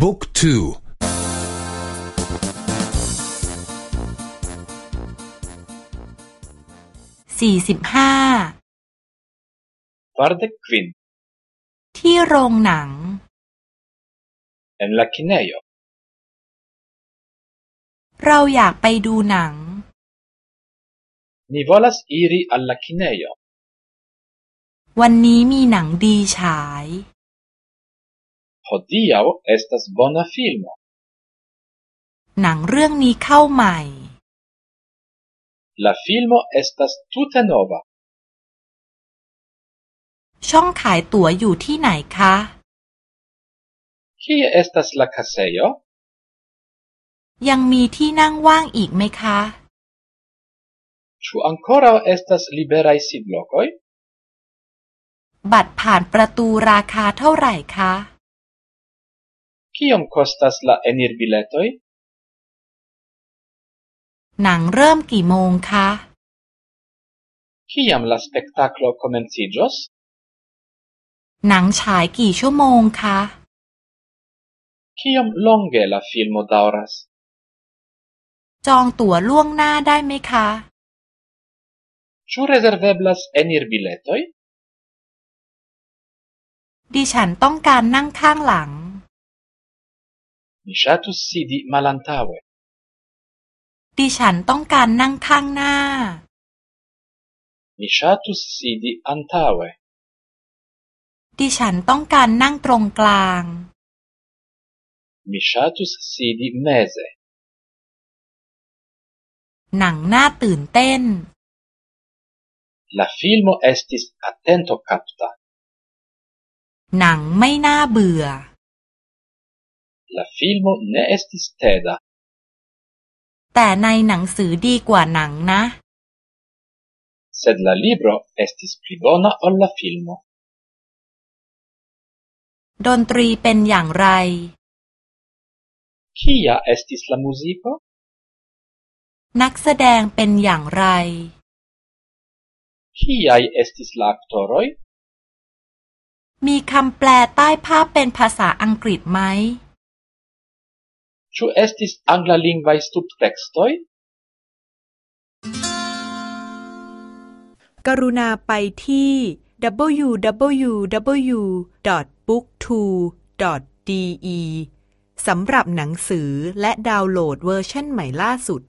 บุ๊กทูสี่สิบห้าฟาร์เดควินที่โรงหนัง en la kinejo เราอยากไปดูหนัง Ni volas iri al la kinejo วันนี้มีหนังดีฉาย Hodiaŭ estas bona filmo หนังเรื่องนี้เข้าใหม่ La filmo estas tute nova ช่องขายตั๋วอยู่ที่ไหนคะ Kie estas la kasejo ยังมีที่นั่งว่างอีกไหมคะ Ĉu ankoraŭ estas liberaj sidlokoj บัตรผ่านประตูราคาเท่าไหร่คะ Kiom kostas la enirbiletoj หนังเริ่มกี่โมงคะ Kiam la spektaklo komenciĝos หนังฉายกี่ชั่วโมงคะ Kiom longe la filmo daŭras จองตั๋วล่วงหน้าได้ไหมคะ Ĉu rezerveblas enirbiletoj ดิฉันต้องการนั่งข้างหลัง Mi ŝatus sidi malantaŭe ดิฉันต้องการนั่งข้างหน้า Mi ŝatus sidi antaŭe ดิฉันต้องการนั่งตรงกลาง Mi ŝatus sidi meze หนังน่าตื่นเต้น La filmo estis atentokapta หนังไม่น่าเบื่อ La filmo ne estis teda แต่ในหนังสือดีกว่าหนังนะ Sed la libro estis pli bona ol la filmo ดนตรีเป็นอย่างไร Kia estis la muziko นักแสดงเป็นอย่างไร Kiaj estis la aktoroj มีคำแปลใต้ภาพเป็นภาษาอังกฤษไหม Ĉu estis anglalingvaj subtekstoj กรุณาไปที่ www.booktwo.de สำหรับหนังสือและดาวน์โหลดเวอร์ชันใหม่ล่าสุด